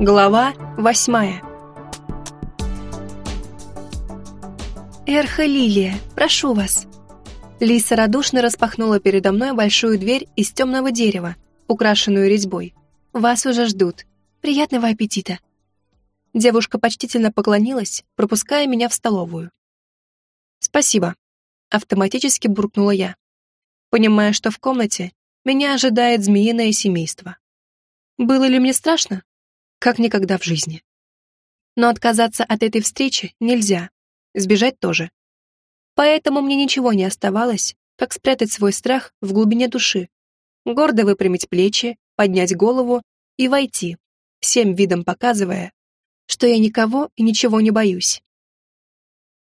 Глава восьмая «Эрха Лилия, прошу вас». Лиса радушно распахнула передо мной большую дверь из темного дерева, украшенную резьбой. «Вас уже ждут. Приятного аппетита». Девушка почтительно поклонилась, пропуская меня в столовую. «Спасибо», — автоматически буркнула я, понимая, что в комнате меня ожидает змеиное семейство. Было ли мне страшно? Как никогда в жизни. Но отказаться от этой встречи нельзя, сбежать тоже. Поэтому мне ничего не оставалось, как спрятать свой страх в глубине души, гордо выпрямить плечи, поднять голову и войти, всем видом показывая, что я никого и ничего не боюсь.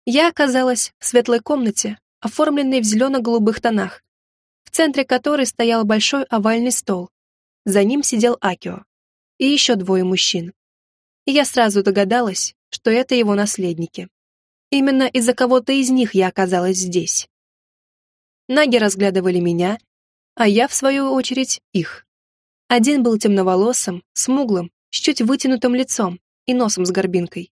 Я оказалась в светлой комнате, оформленной в зелено-голубых тонах, в центре которой стоял большой овальный стол. За ним сидел Акио и еще двое мужчин. Я сразу догадалась, что это его наследники. Именно из-за кого-то из них я оказалась здесь. Наги разглядывали меня, а я, в свою очередь, их. Один был темноволосым, смуглым, с чуть вытянутым лицом и носом с горбинкой.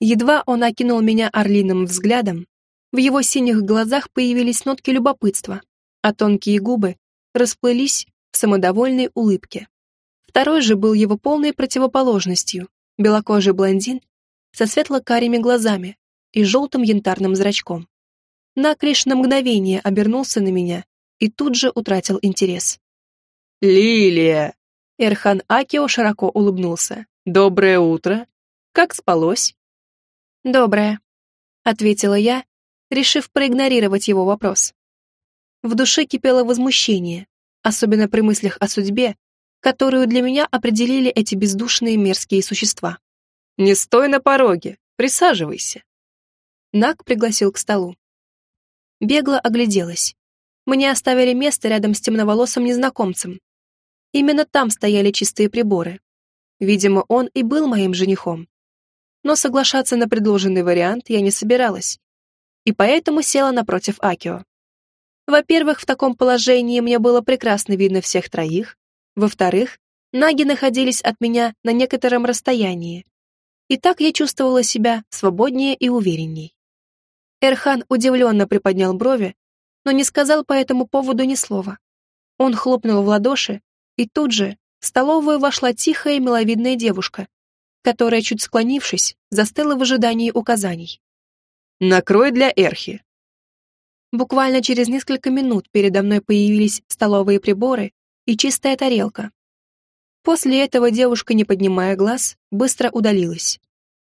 Едва он окинул меня орлиным взглядом, в его синих глазах появились нотки любопытства, а тонкие губы расплылись в самодовольной улыбке. Второй же был его полной противоположностью, белокожий блондин со светло-карими глазами и желтым янтарным зрачком. Нак лишь на мгновение обернулся на меня и тут же утратил интерес. «Лилия!» Эрхан Акио широко улыбнулся. «Доброе утро! Как спалось?» «Доброе», — ответила я, решив проигнорировать его вопрос. В душе кипело возмущение, особенно при мыслях о судьбе, которую для меня определили эти бездушные мерзкие существа. «Не стой на пороге, присаживайся». Нак пригласил к столу. Бегло огляделась. Мне оставили место рядом с темноволосым незнакомцем. Именно там стояли чистые приборы. Видимо, он и был моим женихом. Но соглашаться на предложенный вариант я не собиралась. И поэтому села напротив Акио. Во-первых, в таком положении мне было прекрасно видно всех троих, во-вторых, наги находились от меня на некотором расстоянии. И так я чувствовала себя свободнее и уверенней. Эрхан удивленно приподнял брови, но не сказал по этому поводу ни слова. Он хлопнул в ладоши, и тут же в столовую вошла тихая миловидная девушка, которая, чуть склонившись, застыла в ожидании указаний. «Накрой для Эрхи». Буквально через несколько минут передо мной появились столовые приборы и чистая тарелка. После этого девушка, не поднимая глаз, быстро удалилась.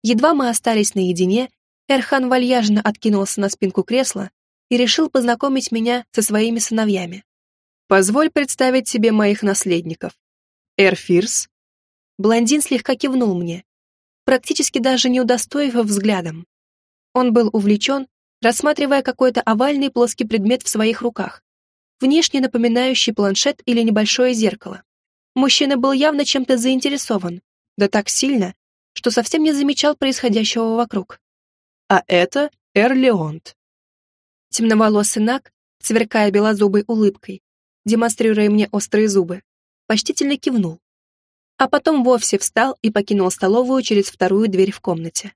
Едва мы остались наедине, Эрхан вальяжно откинулся на спинку кресла и решил познакомить меня со своими сыновьями. «Позволь представить себе моих наследников. Эрфирс». Блондин слегка кивнул мне, практически даже не удостоив взглядом. Он был увлечен, рассматривая какой-то овальный плоский предмет в своих руках внешне напоминающий планшет или небольшое зеркало. Мужчина был явно чем-то заинтересован, да так сильно, что совсем не замечал происходящего вокруг. А это Эрлеонт. Темноволосый Нак, сверкая белозубой улыбкой, демонстрируя мне острые зубы, почтительно кивнул. А потом вовсе встал и покинул столовую через вторую дверь в комнате.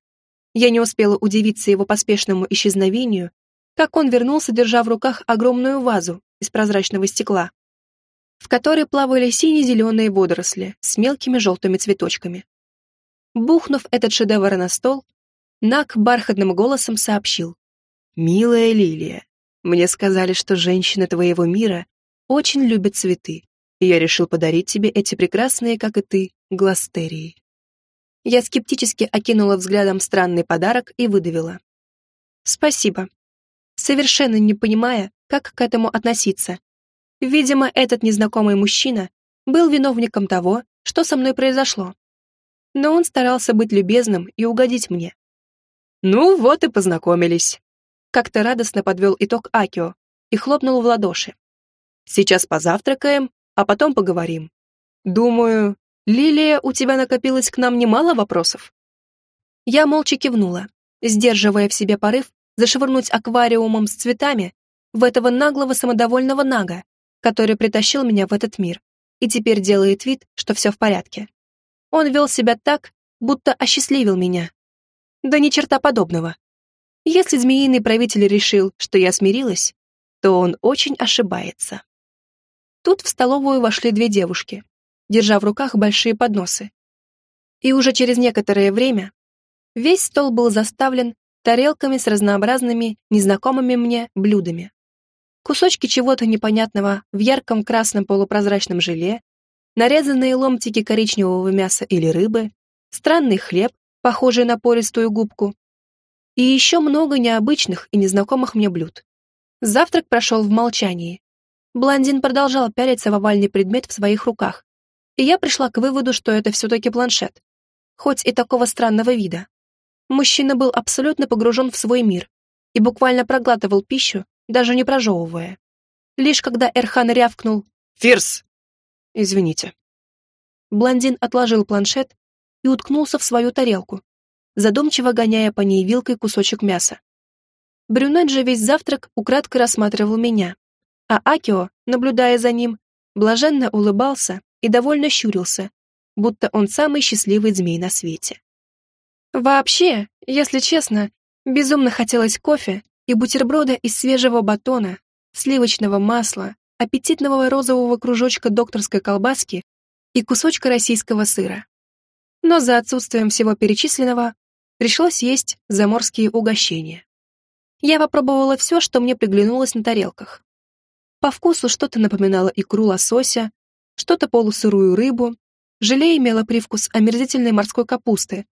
Я не успела удивиться его поспешному исчезновению, как он вернулся, держа в руках огромную вазу из прозрачного стекла, в которой плавали сине-зеленые водоросли с мелкими желтыми цветочками. Бухнув этот шедевр на стол, Нак бархатным голосом сообщил. «Милая Лилия, мне сказали, что женщины твоего мира очень любят цветы, и я решил подарить тебе эти прекрасные, как и ты, гластерии». Я скептически окинула взглядом странный подарок и выдавила. «Спасибо», совершенно не понимая, как к этому относиться. Видимо, этот незнакомый мужчина был виновником того, что со мной произошло. Но он старался быть любезным и угодить мне. «Ну вот и познакомились», — как-то радостно подвел итог Акио и хлопнул в ладоши. «Сейчас позавтракаем, а потом поговорим. Думаю, Лилия, у тебя накопилось к нам немало вопросов?» Я молча кивнула, сдерживая в себе порыв зашвырнуть аквариумом с цветами в этого наглого самодовольного нага, который притащил меня в этот мир и теперь делает вид, что все в порядке. Он вел себя так, будто осчастливил меня. Да ни черта подобного. Если змеиный правитель решил, что я смирилась, то он очень ошибается. Тут в столовую вошли две девушки, держа в руках большие подносы. И уже через некоторое время весь стол был заставлен тарелками с разнообразными, незнакомыми мне блюдами. Кусочки чего-то непонятного в ярком красном полупрозрачном желе, нарезанные ломтики коричневого мяса или рыбы, странный хлеб, похожий на пористую губку, и еще много необычных и незнакомых мне блюд. Завтрак прошел в молчании. Блондин продолжал пялиться в овальный предмет в своих руках, и я пришла к выводу, что это все-таки планшет, хоть и такого странного вида. Мужчина был абсолютно погружен в свой мир и буквально проглатывал пищу, даже не прожевывая. Лишь когда Эрхан рявкнул «Фирс!» «Извините». Блондин отложил планшет и уткнулся в свою тарелку, задумчиво гоняя по ней вилкой кусочек мяса. Брюнет же весь завтрак украдкой рассматривал меня, а Акио, наблюдая за ним, блаженно улыбался и довольно щурился, будто он самый счастливый змей на свете. Вообще, если честно, безумно хотелось кофе и бутерброда из свежего батона, сливочного масла, аппетитного розового кружочка докторской колбаски и кусочка российского сыра. Но за отсутствием всего перечисленного пришлось есть заморские угощения. Я попробовала все, что мне приглянулось на тарелках. По вкусу что-то напоминало икру лосося, что-то полусырую рыбу, желе имело привкус омерзительной морской капусты,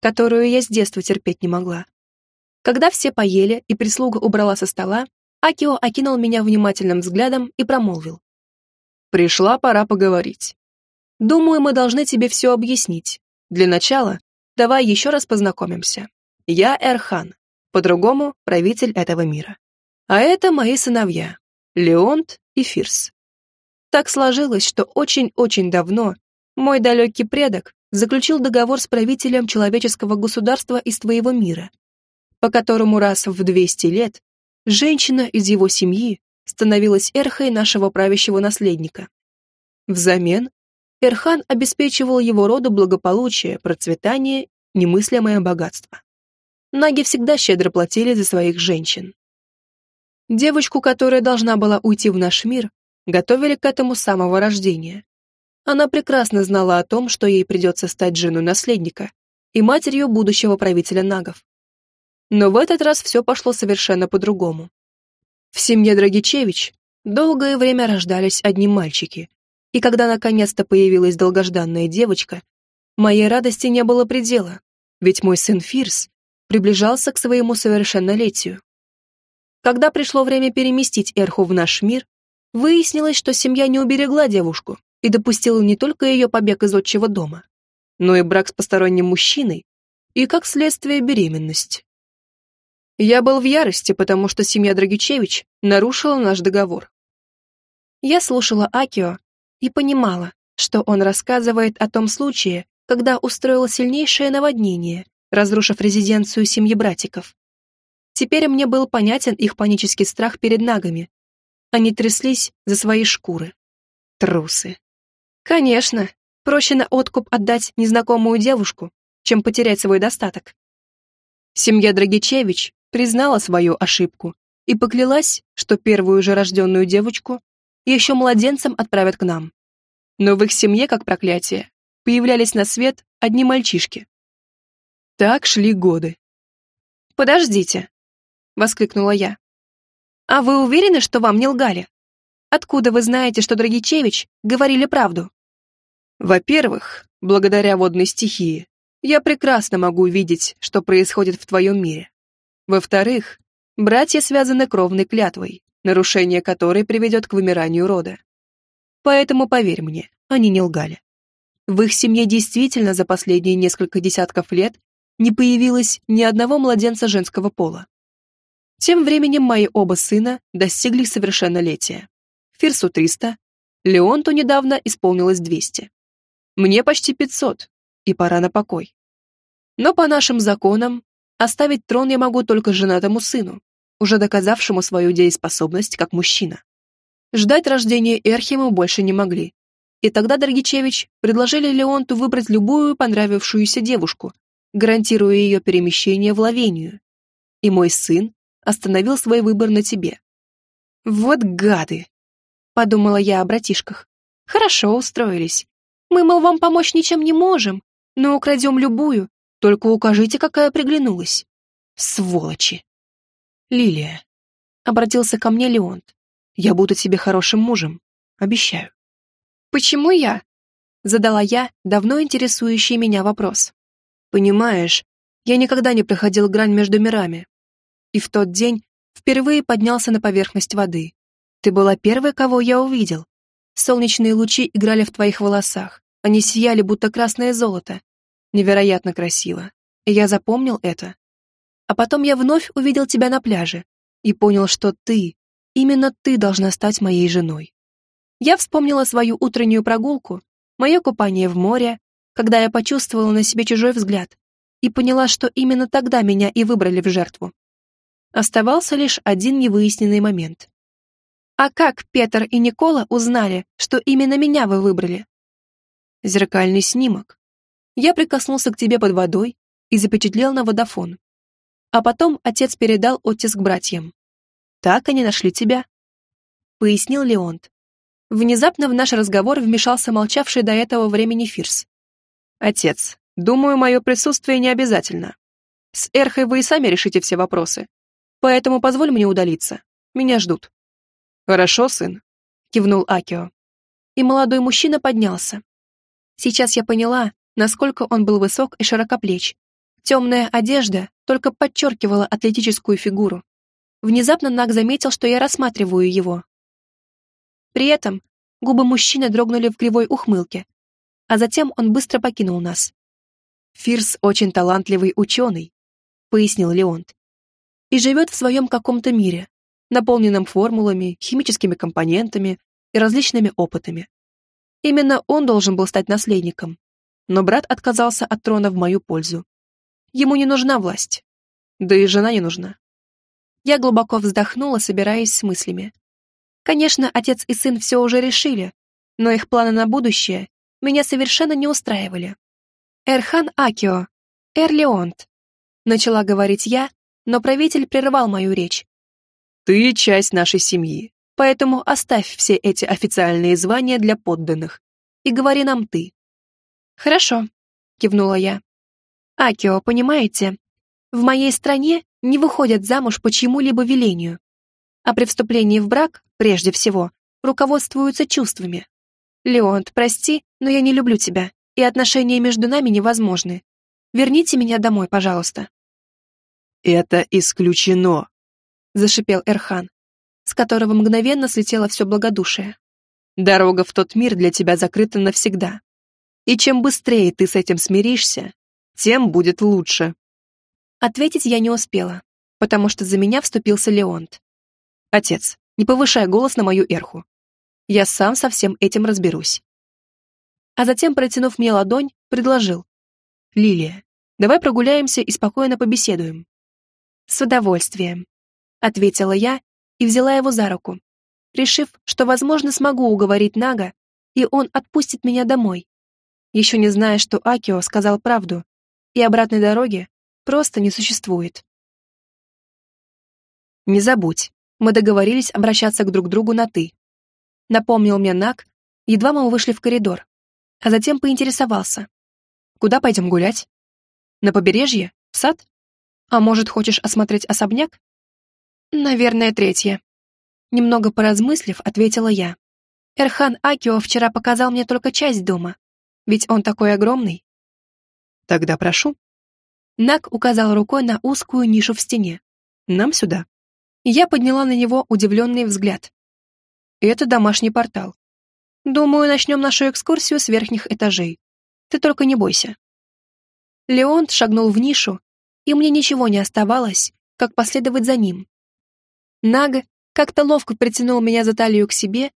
которую я с детства терпеть не могла. Когда все поели и прислуга убрала со стола, Акио окинул меня внимательным взглядом и промолвил. «Пришла пора поговорить. Думаю, мы должны тебе все объяснить. Для начала давай еще раз познакомимся. Я Эрхан, по-другому правитель этого мира. А это мои сыновья, Леонт и Фирс. Так сложилось, что очень-очень давно мой далекий предок заключил договор с правителем человеческого государства из твоего мира, по которому раз в 200 лет женщина из его семьи становилась эрхой нашего правящего наследника. Взамен Эрхан обеспечивал его роду благополучие, процветание, немыслимое богатство. Наги всегда щедро платили за своих женщин. Девочку, которая должна была уйти в наш мир, готовили к этому с самого рождения. Она прекрасно знала о том, что ей придется стать женой наследника и матерью будущего правителя нагов. Но в этот раз все пошло совершенно по-другому. В семье Драгичевич долгое время рождались одни мальчики, и когда наконец-то появилась долгожданная девочка, моей радости не было предела, ведь мой сын Фирс приближался к своему совершеннолетию. Когда пришло время переместить Эрху в наш мир, выяснилось, что семья не уберегла девушку, и допустила не только ее побег из отчего дома, но и брак с посторонним мужчиной и, как следствие, беременность. Я был в ярости, потому что семья Драгичевич нарушила наш договор. Я слушала Акио и понимала, что он рассказывает о том случае, когда устроил сильнейшее наводнение, разрушив резиденцию семьи братиков. Теперь мне был понятен их панический страх перед нагами. Они тряслись за свои шкуры. Трусы. Конечно, проще на откуп отдать незнакомую девушку, чем потерять свой достаток. Семья Драгичевич признала свою ошибку и поклялась, что первую же рожденную девочку еще младенцем отправят к нам. Но в их семье, как проклятие, появлялись на свет одни мальчишки. Так шли годы. «Подождите», — воскликнула я. «А вы уверены, что вам не лгали? Откуда вы знаете, что Драгичевич говорили правду?» Во-первых, благодаря водной стихии, я прекрасно могу видеть, что происходит в твоем мире. Во-вторых, братья связаны кровной клятвой, нарушение которой приведет к вымиранию рода. Поэтому, поверь мне, они не лгали. В их семье действительно за последние несколько десятков лет не появилось ни одного младенца женского пола. Тем временем мои оба сына достигли совершеннолетия. Фирсу 300, Леонту недавно исполнилось 200. Мне почти пятьсот, и пора на покой. Но по нашим законам оставить трон я могу только женатому сыну, уже доказавшему свою дееспособность как мужчина. Ждать рождения Эрхи мы больше не могли. И тогда Драгичевич предложили Леонту выбрать любую понравившуюся девушку, гарантируя ее перемещение в Лавению. И мой сын остановил свой выбор на тебе. Вот гады! Подумала я о братишках. Хорошо устроились. Мы, мол, вам помочь ничем не можем, но украдем любую, только укажите, какая приглянулась. Сволочи! Лилия, обратился ко мне Леонт. Я буду тебе хорошим мужем, обещаю. Почему я? Задала я давно интересующий меня вопрос. Понимаешь, я никогда не проходил грань между мирами. И в тот день впервые поднялся на поверхность воды. Ты была первой, кого я увидел. Солнечные лучи играли в твоих волосах. Они сияли, будто красное золото. Невероятно красиво. И я запомнил это. А потом я вновь увидел тебя на пляже и понял, что ты, именно ты должна стать моей женой. Я вспомнила свою утреннюю прогулку, мое купание в море, когда я почувствовала на себе чужой взгляд и поняла, что именно тогда меня и выбрали в жертву. Оставался лишь один невыясненный момент. А как Петр и Никола узнали, что именно меня вы выбрали? Зеркальный снимок. Я прикоснулся к тебе под водой и запечатлел на водофон. А потом отец передал оттиск братьям. Так они нашли тебя. Пояснил Леонт. Внезапно в наш разговор вмешался молчавший до этого времени Фирс. «Отец, думаю, мое присутствие не обязательно. С Эрхой вы и сами решите все вопросы. Поэтому позволь мне удалиться. Меня ждут». «Хорошо, сын», — кивнул Акио. И молодой мужчина поднялся. Сейчас я поняла, насколько он был высок и широкоплеч. Темная одежда только подчеркивала атлетическую фигуру. Внезапно Наг заметил, что я рассматриваю его. При этом губы мужчины дрогнули в кривой ухмылке, а затем он быстро покинул нас. «Фирс очень талантливый ученый», — пояснил Леонт, «и живет в своем каком-то мире, наполненном формулами, химическими компонентами и различными опытами. Именно он должен был стать наследником, но брат отказался от трона в мою пользу. Ему не нужна власть, да и жена не нужна. Я глубоко вздохнула, собираясь с мыслями. Конечно, отец и сын все уже решили, но их планы на будущее меня совершенно не устраивали. «Эрхан Акио, Эрлеонт», — начала говорить я, но правитель прервал мою речь. «Ты часть нашей семьи, поэтому оставь все эти официальные звания для подданных и говори нам ты». «Хорошо», — кивнула я. «Акио, понимаете, в моей стране не выходят замуж по чьему-либо велению, а при вступлении в брак, прежде всего, руководствуются чувствами. «Леонт, прости, но я не люблю тебя, и отношения между нами невозможны. Верните меня домой, пожалуйста». «Это исключено», — зашипел Эрхан, с которого мгновенно слетело все благодушие. «Дорога в тот мир для тебя закрыта навсегда. И чем быстрее ты с этим смиришься, тем будет лучше». Ответить я не успела, потому что за меня вступился Леонт. «Отец, не повышай голос на мою эрху. Я сам со всем этим разберусь. А затем, протянув мне ладонь, предложил. «Лилия, давай прогуляемся и спокойно побеседуем». «С удовольствием», — ответила я и взяла его за руку, решив, что, возможно, смогу уговорить Нага, и он отпустит меня домой. Еще не зная, что Акио сказал правду, и обратной дороги просто не существует. «Не забудь, мы договорились обращаться к друг другу на «ты», напомнил мне Нак, едва мы вышли в коридор, а затем поинтересовался. «Куда пойдем гулять? На побережье? В сад? А может, хочешь осмотреть особняк?» «Наверное, третье». Немного поразмыслив, ответила я. Эрхан Акио вчера показал мне только часть дома, ведь он такой огромный. «Тогда прошу». Нак указал рукой на узкую нишу в стене. «Нам сюда». Я подняла на него удивленный взгляд. Это домашний портал. Думаю, начнем нашу экскурсию с верхних этажей. Ты только не бойся. Леонт шагнул в нишу, и мне ничего не оставалось, как последовать за ним. Нага как-то ловко притянул меня за талию к себе,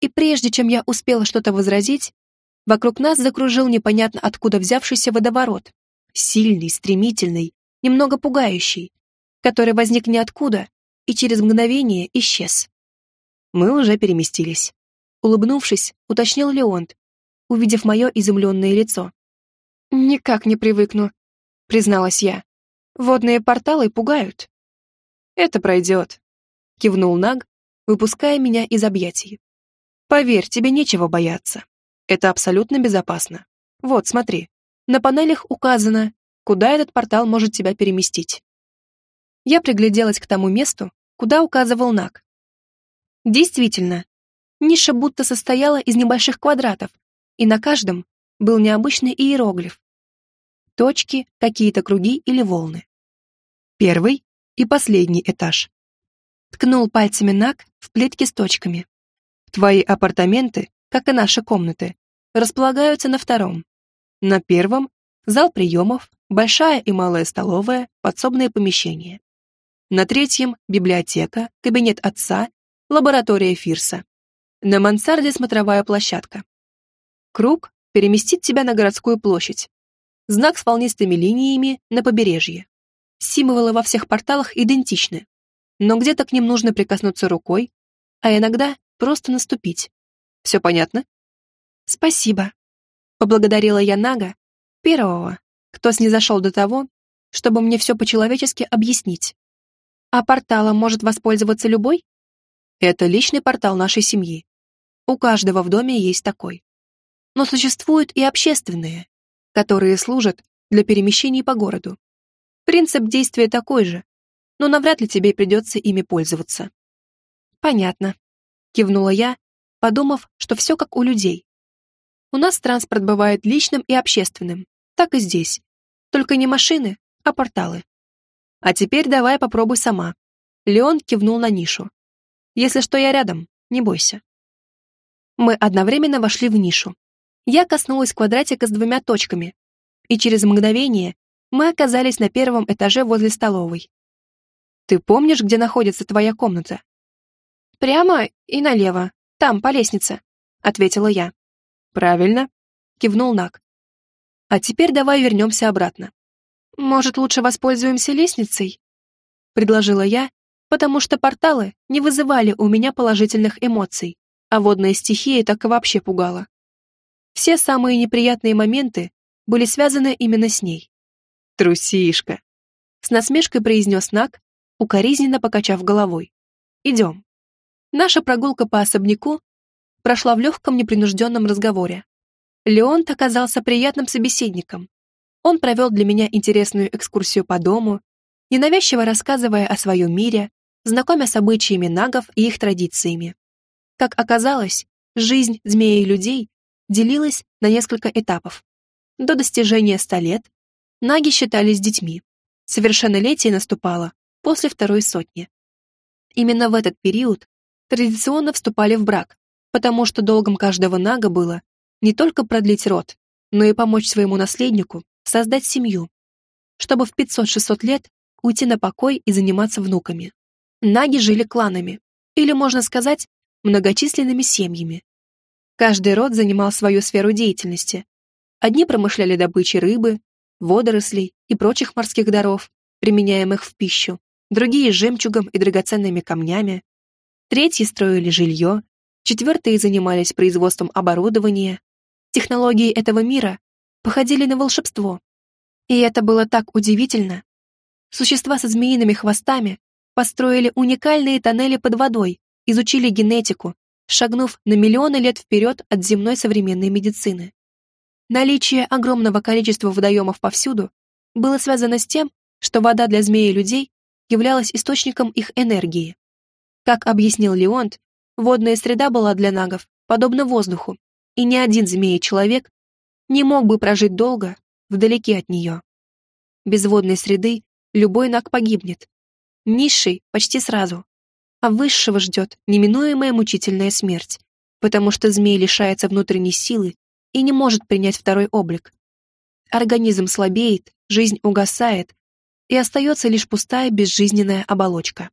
и прежде чем я успела что-то возразить, вокруг нас закружил непонятно откуда взявшийся водоворот, сильный, стремительный, немного пугающий, который возник ниоткуда и через мгновение исчез. Мы уже переместились. Улыбнувшись, уточнил Леонт, увидев мое изумленное лицо. «Никак не привыкну», — призналась я. «Водные порталы пугают». «Это пройдет», — кивнул Наг, выпуская меня из объятий. «Поверь, тебе нечего бояться. Это абсолютно безопасно. Вот, смотри, на панелях указано, куда этот портал может тебя переместить». Я пригляделась к тому месту, куда указывал Наг. Действительно, ниша будто состояла из небольших квадратов, и на каждом был необычный иероглиф. Точки, какие-то круги или волны. Первый и последний этаж. Ткнул пальцами Нак в плитки с точками. Твои апартаменты, как и наши комнаты, располагаются на втором. На первом — зал приемов, большая и малая столовая, подсобные помещения. На третьем — библиотека, кабинет отца, лаборатория Фирса. На мансарде смотровая площадка. Круг переместит тебя на городскую площадь. Знак с волнистыми линиями на побережье. Символы во всех порталах идентичны, но где-то к ним нужно прикоснуться рукой, а иногда просто наступить. Все понятно? Спасибо. Поблагодарила я Нага, первого, кто снизошел до того, чтобы мне все по-человечески объяснить. А порталом может воспользоваться любой? Это личный портал нашей семьи. У каждого в доме есть такой. Но существуют и общественные, которые служат для перемещений по городу. Принцип действия такой же, но навряд ли тебе придется ими пользоваться. Понятно, кивнула я, подумав, что все как у людей. У нас транспорт бывает личным и общественным, так и здесь. Только не машины, а порталы. А теперь давай попробуй сама. Леон кивнул на нишу. Если что, я рядом, не бойся. Мы одновременно вошли в нишу. Я коснулась квадратика с двумя точками, и через мгновение мы оказались на первом этаже возле столовой. Ты помнишь, где находится твоя комната? Прямо и налево, там, по лестнице, ответила я. Правильно, кивнул Нак. А теперь давай вернемся обратно. Может, лучше воспользуемся лестницей? предложила я потому что порталы не вызывали у меня положительных эмоций, а водная стихия так и вообще пугала. Все самые неприятные моменты были связаны именно с ней. «Трусишка!» С насмешкой произнес Нак, укоризненно покачав головой. «Идем». Наша прогулка по особняку прошла в легком непринужденном разговоре. Леонт оказался приятным собеседником. Он провел для меня интересную экскурсию по дому, ненавязчиво рассказывая о своем мире, знакомя с обычаями нагов и их традициями. Как оказалось, жизнь змеи и людей делилась на несколько этапов. До достижения 100 лет наги считались детьми. Совершеннолетие наступало после второй сотни. Именно в этот период традиционно вступали в брак, потому что долгом каждого нага было не только продлить род, но и помочь своему наследнику создать семью, чтобы в 500-600 лет уйти на покой и заниматься внуками. Наги жили кланами, или, можно сказать, многочисленными семьями. Каждый род занимал свою сферу деятельности. Одни промышляли добычей рыбы, водорослей и прочих морских даров, применяемых в пищу, другие — жемчугом и драгоценными камнями, третьи строили жилье, четвертые занимались производством оборудования. Технологии этого мира походили на волшебство. И это было так удивительно. Существа со змеиными хвостами построили уникальные тоннели под водой, изучили генетику, шагнув на миллионы лет вперед от земной современной медицины. Наличие огромного количества водоемов повсюду было связано с тем, что вода для змеи и людей являлась источником их энергии. Как объяснил Леонт, водная среда была для нагов подобна воздуху, и ни один змеи-человек не мог бы прожить долго вдалеке от нее. Без водной среды любой наг погибнет, низший почти сразу, а высшего ждет неминуемая мучительная смерть, потому что змей лишается внутренней силы и не может принять второй облик. Организм слабеет, жизнь угасает, и остается лишь пустая безжизненная оболочка.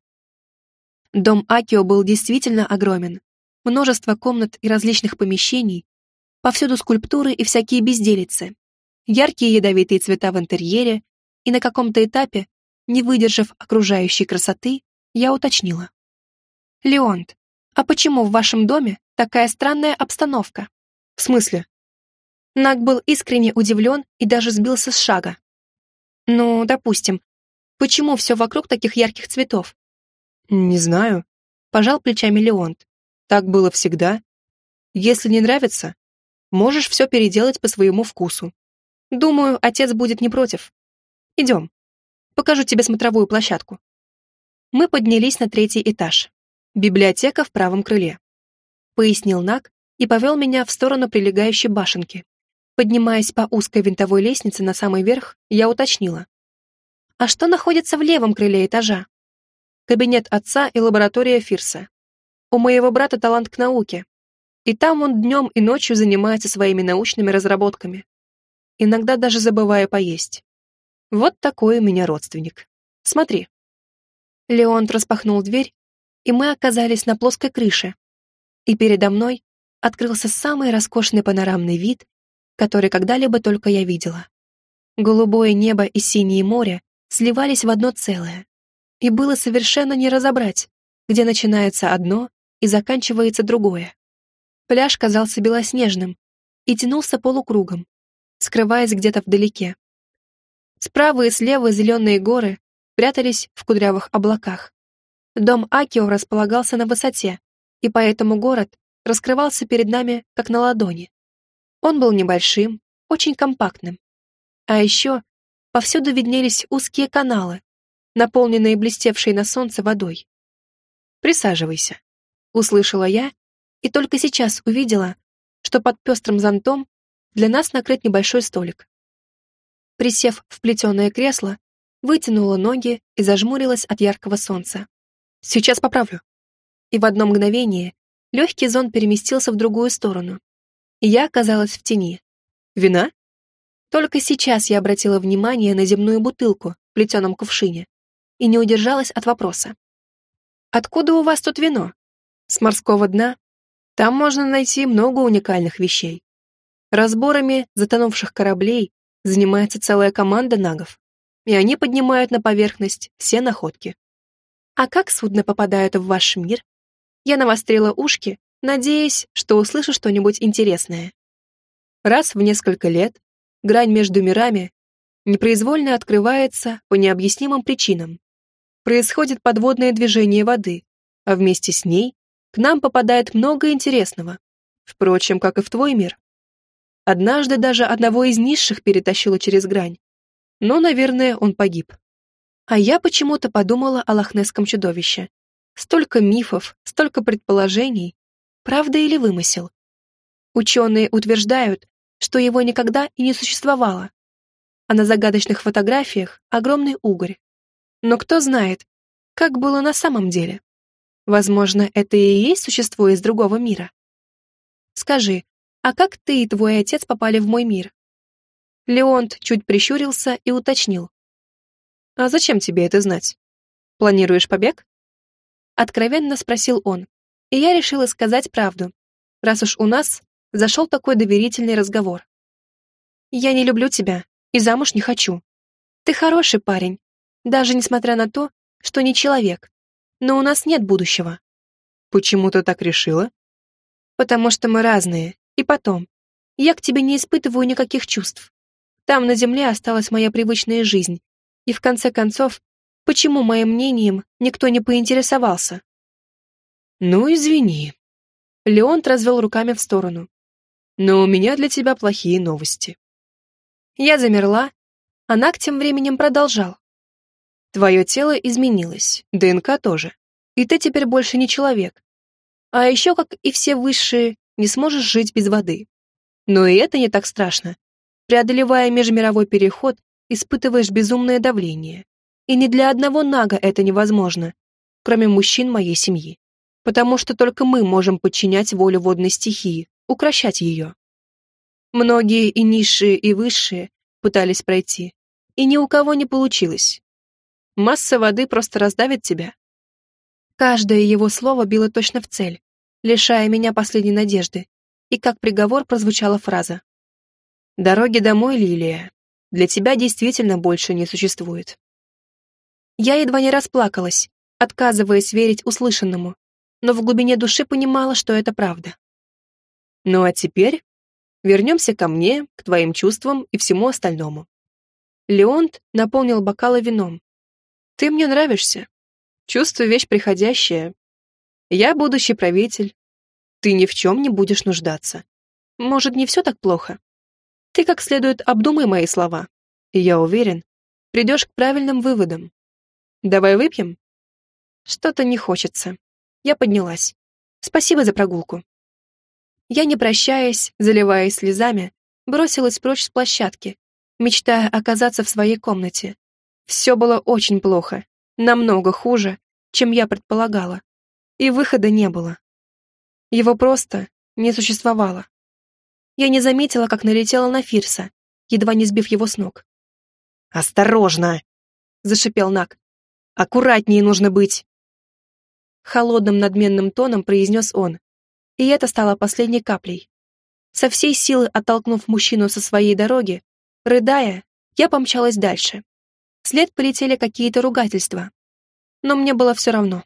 Дом Акио был действительно огромен. Множество комнат и различных помещений, повсюду скульптуры и всякие безделицы, яркие ядовитые цвета в интерьере, и на каком-то этапе не выдержав окружающей красоты, я уточнила. «Леонт, а почему в вашем доме такая странная обстановка?» «В смысле?» Наг был искренне удивлен и даже сбился с шага. Ну, допустим. Почему все вокруг таких ярких цветов? Не знаю. Пожал плечами Леонт. Так было всегда. Если не нравится, можешь все переделать по своему вкусу. Думаю, отец будет не против. Идем. Покажу тебе смотровую площадку. Мы поднялись на третий этаж. Библиотека в правом крыле. Пояснил Нак и повел меня в сторону прилегающей башенки. Поднимаясь по узкой винтовой лестнице на самый верх, я уточнила. «А что находится в левом крыле этажа?» «Кабинет отца и лаборатория Фирса. У моего брата талант к науке, и там он днем и ночью занимается своими научными разработками иногда даже забывая поесть. Вот такой у меня родственник. Смотри. Леонт распахнул дверь, и мы оказались на плоской крыше. И передо мной открылся самый роскошный панорамный вид, который когда-либо только я видела. Голубое небо и синее море сливались в одно целое, и было совершенно не разобрать, где начинается одно и заканчивается другое. Пляж казался белоснежным и тянулся полукругом, скрываясь где-то вдалеке. Справа и слева зеленые горы прятались в кудрявых облаках. Дом Акио располагался на высоте, и поэтому город раскрывался перед нами как на ладони. Он был небольшим, очень компактным. А еще повсюду виднелись узкие каналы, наполненные блестевшей на солнце водой. «Присаживайся», — услышала я, и только сейчас увидела, что под пестрым зонтом для нас накрыт небольшой столик. Присев в плетеное кресло, вытянула ноги и зажмурилась от яркого солнца. «Сейчас поправлю». И в одно мгновение легкий зон переместился в другую сторону, и я оказалась в тени. «Вина?» Только сейчас я обратила внимание на земную бутылку в плетеном кувшине и не удержалась от вопроса. «Откуда у вас тут вино?» «С морского дна. Там можно найти много уникальных вещей. Разборами затонувших кораблей занимается целая команда нагов, и они поднимают на поверхность все находки. А как судно попадает в ваш мир? Я навострила ушки, надеясь, что услышу что-нибудь интересное. Раз в несколько лет грань между мирами непроизвольно открывается по необъяснимым причинам. Происходит подводное движение воды, а вместе с ней к нам попадает много интересного, впрочем, как и в твой мир. Однажды даже одного из низших перетащило через грань. Но, наверное, он погиб. А я почему-то подумала о лохнесском чудовище. Столько мифов, столько предположений. Правда или вымысел? Ученые утверждают, что его никогда и не существовало. А на загадочных фотографиях огромный угорь. Но кто знает, как было на самом деле? Возможно, это и есть существо из другого мира. Скажи, «А как ты и твой отец попали в мой мир?» Леонт чуть прищурился и уточнил. «А зачем тебе это знать? Планируешь побег?» Откровенно спросил он, и я решила сказать правду, раз уж у нас зашел такой доверительный разговор. «Я не люблю тебя и замуж не хочу. Ты хороший парень, даже несмотря на то, что не человек, но у нас нет будущего». «Почему ты так решила?» «Потому что мы разные, и потом, я к тебе не испытываю никаких чувств. Там на земле осталась моя привычная жизнь. И в конце концов, почему моим мнением никто не поинтересовался? Ну, извини. Леонт развел руками в сторону. Но у меня для тебя плохие новости. Я замерла, а Нак тем временем продолжал. Твое тело изменилось, ДНК тоже. И ты теперь больше не человек. А еще, как и все высшие, не сможешь жить без воды. Но и это не так страшно. Преодолевая межмировой переход, испытываешь безумное давление. И ни для одного нага это невозможно, кроме мужчин моей семьи. Потому что только мы можем подчинять волю водной стихии, укращать ее. Многие и низшие, и высшие пытались пройти, и ни у кого не получилось. Масса воды просто раздавит тебя. Каждое его слово било точно в цель лишая меня последней надежды, и как приговор прозвучала фраза. «Дороги домой, Лилия, для тебя действительно больше не существует». Я едва не расплакалась, отказываясь верить услышанному, но в глубине души понимала, что это правда. «Ну а теперь Вернемся ко мне, к твоим чувствам и всему остальному. Леонт наполнил бокалы вином. Ты мне нравишься. Чувство — вещь приходящая. Я будущий правитель. Ты ни в чем не будешь нуждаться. Может, не все так плохо? Ты как следует обдумай мои слова, и я уверен, придешь к правильным выводам. Давай выпьем? Что-то не хочется. Я поднялась. Спасибо за прогулку. Я, не прощаясь, заливаясь слезами, бросилась прочь с площадки, мечтая оказаться в своей комнате. Все было очень плохо, намного хуже, чем я предполагала. И выхода не было. Его просто не существовало. Я не заметила, как налетела на Фирса, едва не сбив его с ног. «Осторожно!» — зашипел Нак. «Аккуратнее нужно быть!» Холодным надменным тоном произнес он, и это стало последней каплей. Со всей силы оттолкнув мужчину со своей дороги, рыдая, я помчалась дальше. Вслед полетели какие-то ругательства. Но мне было все равно.